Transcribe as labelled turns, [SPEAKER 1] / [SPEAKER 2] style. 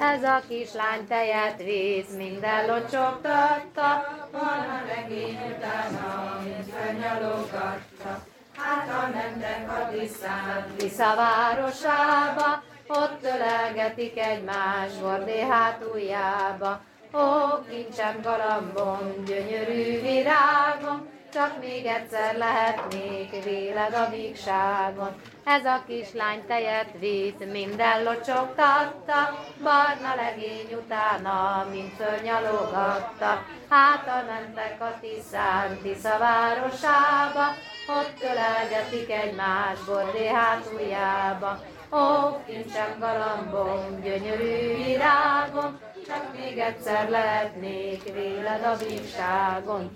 [SPEAKER 1] Ez a kislány tejet víz, minden locsogtatta,
[SPEAKER 2] Volna legény utána, mint fennyalogatta. Hát a mentek a tisztán,
[SPEAKER 1] Tisza városába, ott ölelgetik egymás bordé hátuljába. Ó, kincsem galambom, gyönyörű virágom, csak még egyszer lehetnék véled a vígságon. Ez a kislány tejet vitt, minden locsogtatta, barna legény utána, mint szörnyalogatta. Hátra mentek a Tiszán, Tisza városába, ott ölelgetik egymás bordé hátuljába. Ó, kincsem galambom, gyönyörű virágom, csak még egyszer lehetnék véled a bírságon.